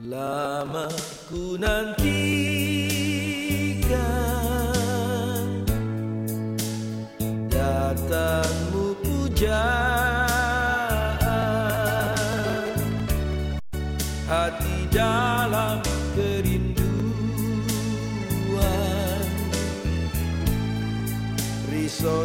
Lama ku nantikan Datangmu pujaan. Hati dalam kerinduan. Risau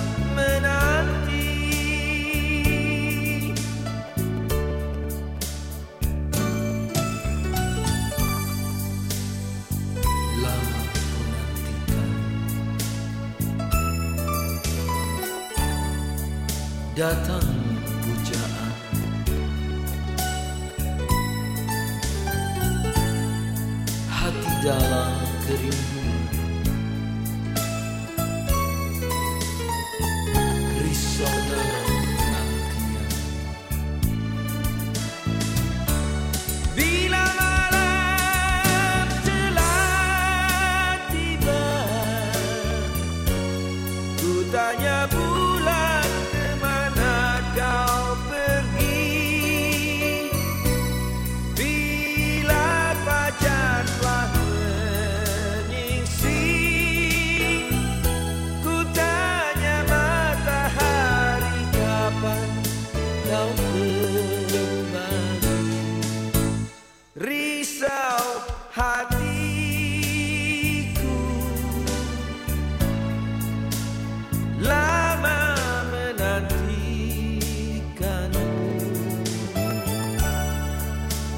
Datang pujaan. Dalam kerinduan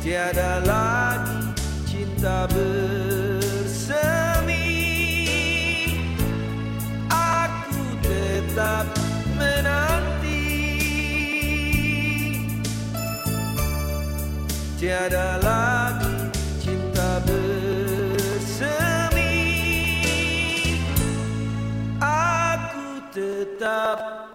tiada lagi cinta bersemi. Aku tetap menanti. Tiada lagi tetap